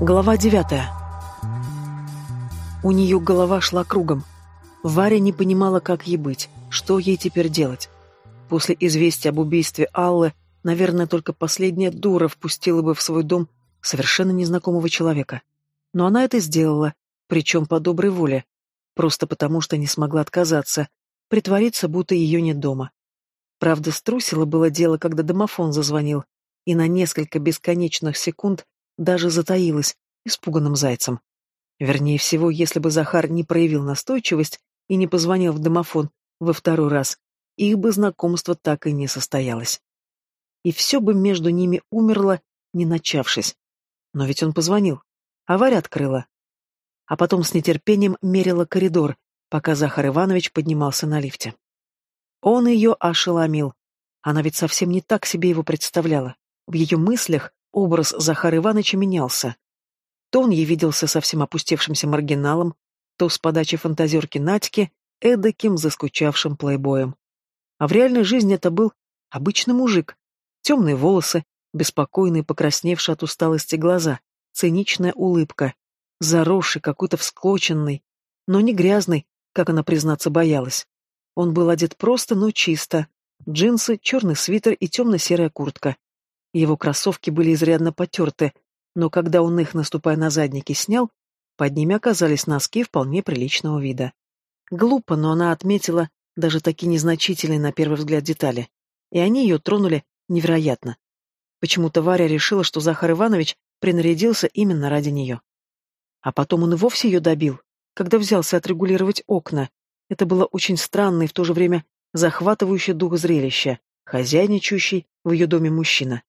Глава девятая. У нее голова шла кругом. Варя не понимала, как ей быть, что ей теперь делать. После известия об убийстве Аллы, наверное, только последняя дура впустила бы в свой дом совершенно незнакомого человека. Но она это сделала, причем по доброй воле, просто потому что не смогла отказаться, притвориться, будто ее нет дома. Правда, струсило было дело, когда домофон зазвонил, и на несколько бесконечных секунд даже затаилась, испуганным зайцем. Вернее всего, если бы Захар не проявил настойчивость и не позвонил в домофон во второй раз, их бы знакомство так и не состоялось. И все бы между ними умерло, не начавшись. Но ведь он позвонил. Авария открыла. А потом с нетерпением мерила коридор, пока Захар Иванович поднимался на лифте. Он ее ошеломил. Она ведь совсем не так себе его представляла. В ее мыслях образ Захара Ивановича менялся. То он ей виделся совсем опустевшимся маргиналом, то с подачи фантазерки Надьки эдаким заскучавшим плейбоем. А в реальной жизни это был обычный мужик. Темные волосы, беспокойные, покрасневшие от усталости глаза, циничная улыбка, заросший, какой-то всклоченный, но не грязный, как она, признаться, боялась. Он был одет просто, но чисто. Джинсы, черный свитер и темно-серая куртка. Его кроссовки были изрядно потерты, но когда он их, наступая на задники, снял, под ними оказались носки вполне приличного вида. Глупо, но она отметила даже такие незначительные на первый взгляд детали, и они ее тронули невероятно. Почему-то Варя решила, что Захар Иванович принарядился именно ради нее. А потом он и вовсе ее добил, когда взялся отрегулировать окна. Это было очень странно и в то же время захватывающее дух зрелища, хозяйничающий в ее доме мужчина.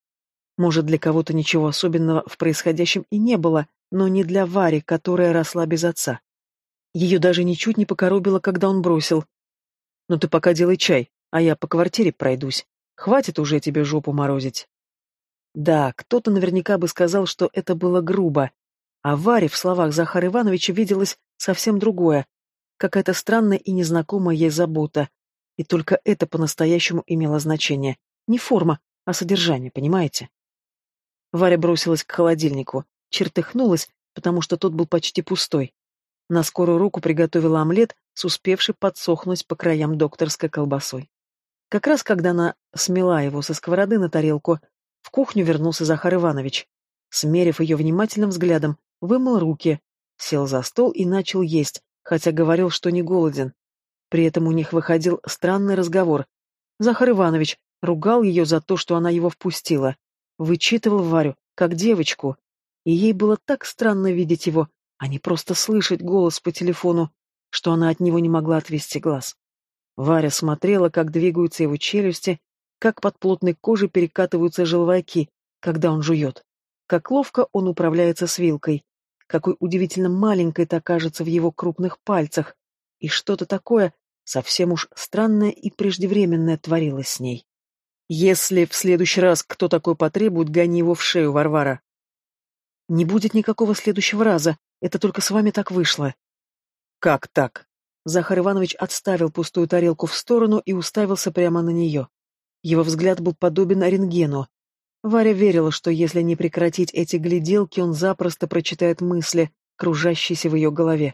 Может, для кого-то ничего особенного в происходящем и не было, но не для Вари, которая росла без отца. Ее даже ничуть не покоробило, когда он бросил. «Ну ты пока делай чай, а я по квартире пройдусь. Хватит уже тебе жопу морозить». Да, кто-то наверняка бы сказал, что это было грубо, а Варе в словах Захара Ивановича виделось совсем другое, какая-то странная и незнакомая ей забота, и только это по-настоящему имело значение. Не форма, а содержание, понимаете? Варя бросилась к холодильнику, чертыхнулась, потому что тот был почти пустой. На скорую руку приготовила омлет с успевшей подсохнуть по краям докторской колбасой. Как раз когда она смела его со сковороды на тарелку, в кухню вернулся Захар Иванович. Смерив ее внимательным взглядом, вымыл руки, сел за стол и начал есть, хотя говорил, что не голоден. При этом у них выходил странный разговор. Захар Иванович ругал ее за то, что она его впустила, Вычитывал Варю, как девочку, и ей было так странно видеть его, а не просто слышать голос по телефону, что она от него не могла отвести глаз. Варя смотрела, как двигаются его челюсти, как под плотной кожей перекатываются желваки, когда он жует, как ловко он управляется с вилкой, какой удивительно маленькой это окажется в его крупных пальцах, и что-то такое совсем уж странное и преждевременное творилось с ней. Если в следующий раз кто такой потребует, гони его в шею, Варвара. Не будет никакого следующего раза, это только с вами так вышло. Как так? Захар Иванович отставил пустую тарелку в сторону и уставился прямо на нее. Его взгляд был подобен рентгену. Варя верила, что если не прекратить эти гляделки, он запросто прочитает мысли, кружащиеся в ее голове.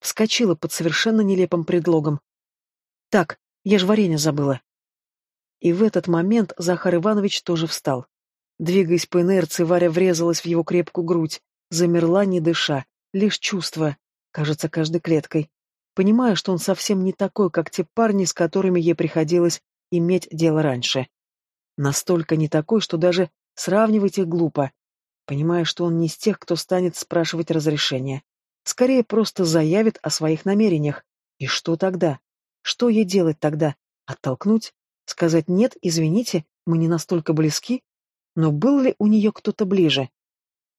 Вскочила под совершенно нелепым предлогом. «Так, я ж варенье забыла». И в этот момент Захар Иванович тоже встал. Двигаясь по инерции, Варя врезалась в его крепкую грудь, замерла, не дыша, лишь чувство, кажется, каждой клеткой, понимая, что он совсем не такой, как те парни, с которыми ей приходилось иметь дело раньше. Настолько не такой, что даже сравнивать их глупо, понимая, что он не из тех, кто станет спрашивать разрешения. Скорее, просто заявит о своих намерениях. И что тогда? Что ей делать тогда? Оттолкнуть? Сказать «нет, извините, мы не настолько близки»? Но был ли у нее кто-то ближе?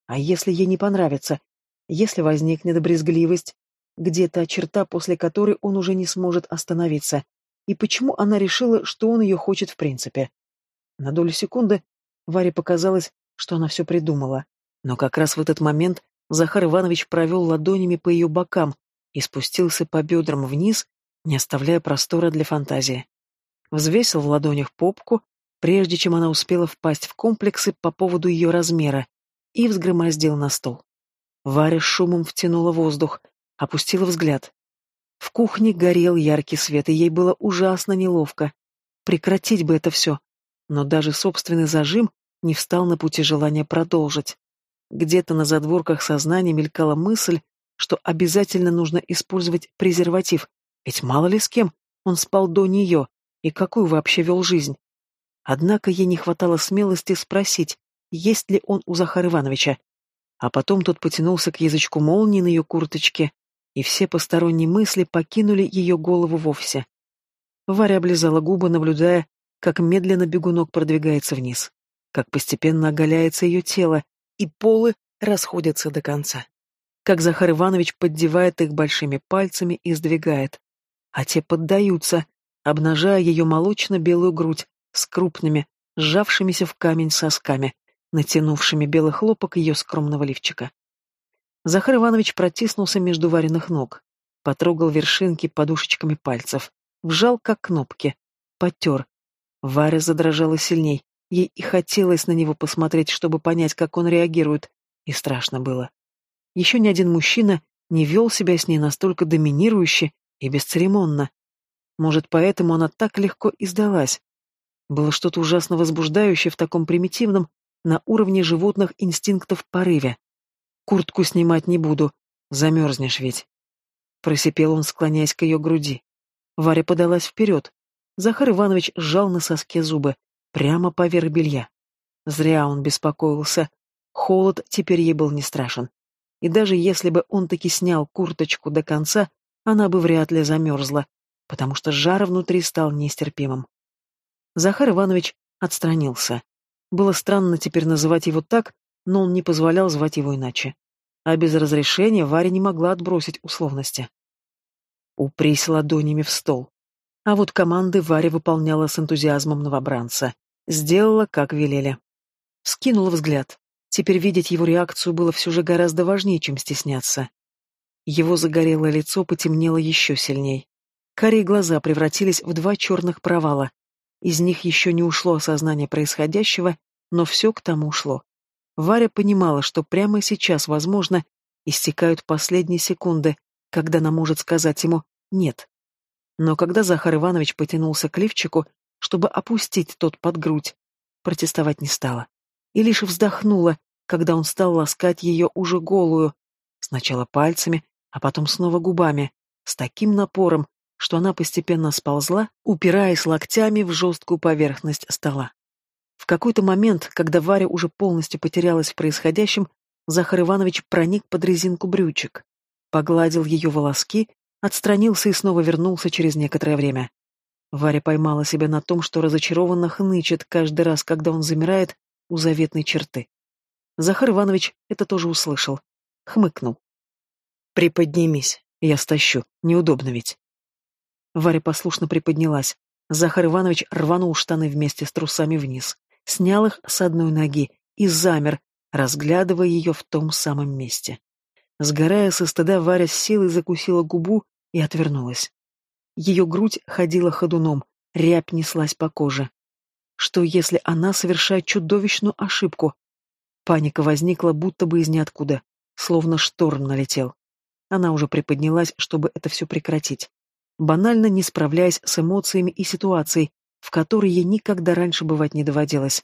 А если ей не понравится? Если возникнет брезгливость? Где-то черта, после которой он уже не сможет остановиться? И почему она решила, что он ее хочет в принципе? На долю секунды Варе показалось, что она все придумала. Но как раз в этот момент Захар Иванович провел ладонями по ее бокам и спустился по бедрам вниз, не оставляя простора для фантазии взвесил в ладонях попку, прежде чем она успела впасть в комплексы по поводу ее размера, и взгромоздил на стол. Варя шумом втянула воздух, опустила взгляд. В кухне горел яркий свет, и ей было ужасно неловко. Прекратить бы это все. Но даже собственный зажим не встал на пути желания продолжить. Где-то на задворках сознания мелькала мысль, что обязательно нужно использовать презерватив, ведь мало ли с кем он спал до нее и какую вообще вел жизнь. Однако ей не хватало смелости спросить, есть ли он у Захара Ивановича. А потом тот потянулся к язычку молнии на ее курточке, и все посторонние мысли покинули ее голову вовсе. Варя облизала губы, наблюдая, как медленно бегунок продвигается вниз, как постепенно оголяется ее тело, и полы расходятся до конца. Как Захар Иванович поддевает их большими пальцами и сдвигает. А те поддаются, обнажая ее молочно-белую грудь с крупными, сжавшимися в камень сосками, натянувшими белый хлопок ее скромного лифчика. Захар Иванович протиснулся между вареных ног, потрогал вершинки подушечками пальцев, вжал как кнопки, потер. Варя задрожала сильней, ей и хотелось на него посмотреть, чтобы понять, как он реагирует, и страшно было. Еще ни один мужчина не вел себя с ней настолько доминирующе и бесцеремонно. Может, поэтому она так легко и сдалась. Было что-то ужасно возбуждающее в таком примитивном, на уровне животных инстинктов порыве. Куртку снимать не буду, замерзнешь ведь. Просипел он, склоняясь к ее груди. Варя подалась вперед. Захар Иванович сжал на соске зубы, прямо поверх белья. Зря он беспокоился. Холод теперь ей был не страшен. И даже если бы он таки снял курточку до конца, она бы вряд ли замерзла, потому что жар внутри стал нестерпимым. Захар Иванович отстранился. Было странно теперь называть его так, но он не позволял звать его иначе. А без разрешения Варя не могла отбросить условности. Упрись ладонями в стол. А вот команды Варя выполняла с энтузиазмом новобранца. Сделала, как велели. Скинула взгляд. Теперь видеть его реакцию было все же гораздо важнее, чем стесняться. Его загорелое лицо потемнело еще сильней. Карие глаза превратились в два черных провала. Из них еще не ушло осознание происходящего, но все к тому шло. Варя понимала, что прямо сейчас, возможно, истекают последние секунды, когда она может сказать ему «нет». Но когда Захар Иванович потянулся к лифчику, чтобы опустить тот под грудь, протестовать не стала. И лишь вздохнула, когда он стал ласкать ее уже голую, сначала пальцами, а потом снова губами, с таким напором, что она постепенно сползла, упираясь локтями в жесткую поверхность стола. В какой-то момент, когда Варя уже полностью потерялась в происходящем, Захар Иванович проник под резинку брючек, погладил ее волоски, отстранился и снова вернулся через некоторое время. Варя поймала себя на том, что разочарованно хнычет каждый раз, когда он замирает у заветной черты. Захар Иванович это тоже услышал. Хмыкнул. «Приподнимись, я стащу, неудобно ведь». Варя послушно приподнялась. Захар Иванович рванул штаны вместе с трусами вниз снял их с одной ноги и замер, разглядывая ее в том самом месте. Сгорая со стыда, Варя с силой закусила губу и отвернулась. Ее грудь ходила ходуном, рябь неслась по коже. Что, если она совершает чудовищную ошибку? Паника возникла будто бы из ниоткуда, словно шторм налетел. Она уже приподнялась, чтобы это все прекратить. Банально не справляясь с эмоциями и ситуацией, в которой ей никогда раньше бывать не доводилось.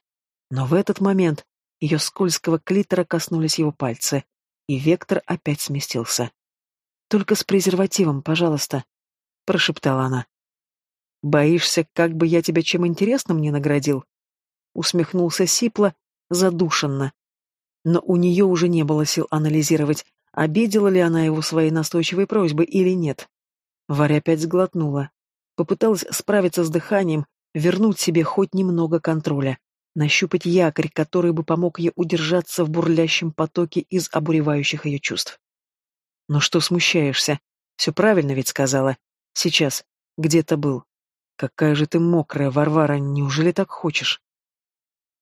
Но в этот момент ее скользкого клитора коснулись его пальцы, и вектор опять сместился. «Только с презервативом, пожалуйста», — прошептала она. «Боишься, как бы я тебя чем интересным не наградил?» Усмехнулся Сипла, задушенно. Но у нее уже не было сил анализировать, обидела ли она его своей настойчивой просьбой или нет. Варя опять сглотнула. Попыталась справиться с дыханием, вернуть себе хоть немного контроля, нащупать якорь, который бы помог ей удержаться в бурлящем потоке из обуревающих ее чувств. «Ну что смущаешься? Все правильно ведь сказала. Сейчас. Где-то был. Какая же ты мокрая, Варвара, неужели так хочешь?»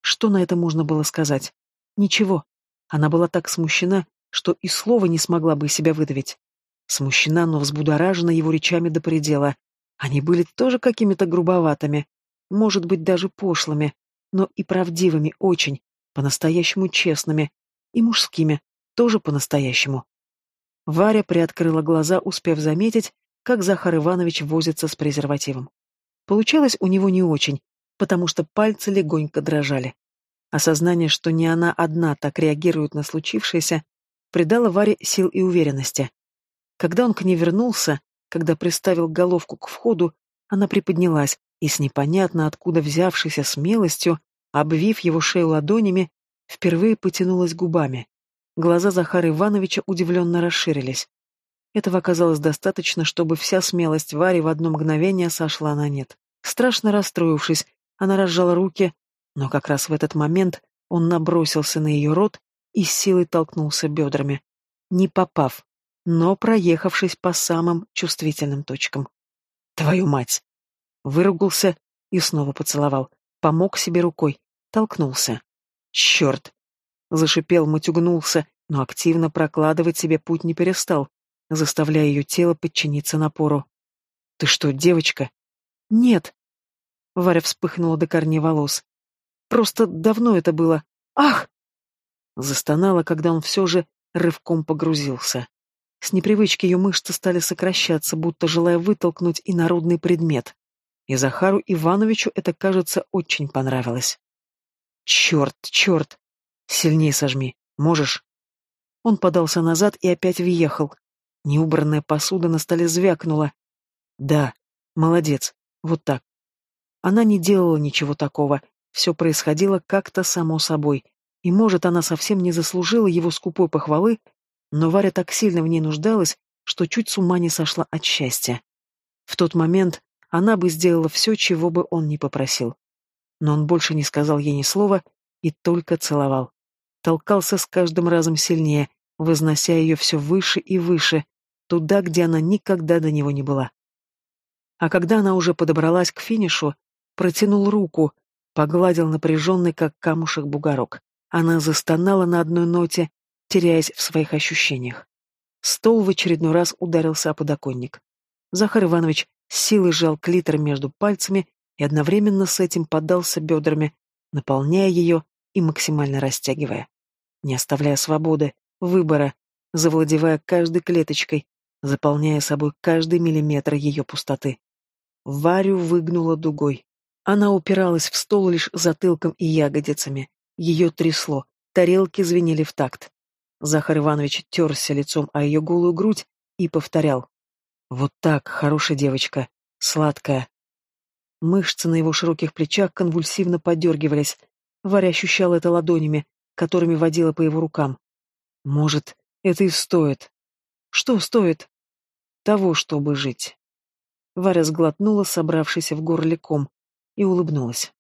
Что на это можно было сказать? Ничего. Она была так смущена, что и слова не смогла бы себя выдавить. Смущена, но взбудоражена его речами до предела. Они были тоже какими-то грубоватыми, может быть, даже пошлыми, но и правдивыми очень, по-настоящему честными, и мужскими, тоже по-настоящему. Варя приоткрыла глаза, успев заметить, как Захар Иванович возится с презервативом. Получалось у него не очень, потому что пальцы легонько дрожали. Осознание, что не она одна так реагирует на случившееся, придало Варе сил и уверенности. Когда он к ней вернулся, когда приставил головку к входу, она приподнялась и с непонятно откуда взявшейся смелостью, обвив его шею ладонями, впервые потянулась губами. Глаза Захара Ивановича удивленно расширились. Этого оказалось достаточно, чтобы вся смелость Вари в одно мгновение сошла на нет. Страшно расстроившись, она разжала руки, но как раз в этот момент он набросился на ее рот и с силой толкнулся бедрами, не попав, но проехавшись по самым чувствительным точкам. «Твою мать!» Выругался и снова поцеловал. Помог себе рукой. Толкнулся. «Черт!» Зашипел, матюгнулся, но активно прокладывать себе путь не перестал, заставляя ее тело подчиниться напору. «Ты что, девочка?» «Нет!» Варя вспыхнула до корней волос. «Просто давно это было. Ах!» Застонала, когда он все же рывком погрузился. С непривычки ее мышцы стали сокращаться, будто желая вытолкнуть инородный предмет. И Захару Ивановичу это, кажется, очень понравилось. «Черт, черт! Сильнее сожми. Можешь?» Он подался назад и опять въехал. Неубранная посуда на столе звякнула. «Да, молодец. Вот так». Она не делала ничего такого. Все происходило как-то само собой. И, может, она совсем не заслужила его скупой похвалы, но Варя так сильно в ней нуждалась, что чуть с ума не сошла от счастья. В тот момент она бы сделала все, чего бы он ни попросил. Но он больше не сказал ей ни слова и только целовал. Толкался с каждым разом сильнее, вознося ее все выше и выше, туда, где она никогда до него не была. А когда она уже подобралась к финишу, протянул руку, погладил напряженный, как камушек, бугорок. Она застонала на одной ноте, теряясь в своих ощущениях. Стол в очередной раз ударился о подоконник. Захар Иванович силой сжал клитор между пальцами и одновременно с этим поддался бедрами, наполняя ее и максимально растягивая. Не оставляя свободы, выбора, завладевая каждой клеточкой, заполняя собой каждый миллиметр ее пустоты. Варю выгнула дугой. Она упиралась в стол лишь затылком и ягодицами. Ее трясло, тарелки звенели в такт. Захар Иванович терся лицом о ее голую грудь и повторял. Вот так, хорошая девочка, сладкая. Мышцы на его широких плечах конвульсивно подергивались. Варя ощущала это ладонями, которыми водила по его рукам. Может, это и стоит. Что стоит? Того, чтобы жить. Варя сглотнула, собравшийся в горле ком, и улыбнулась.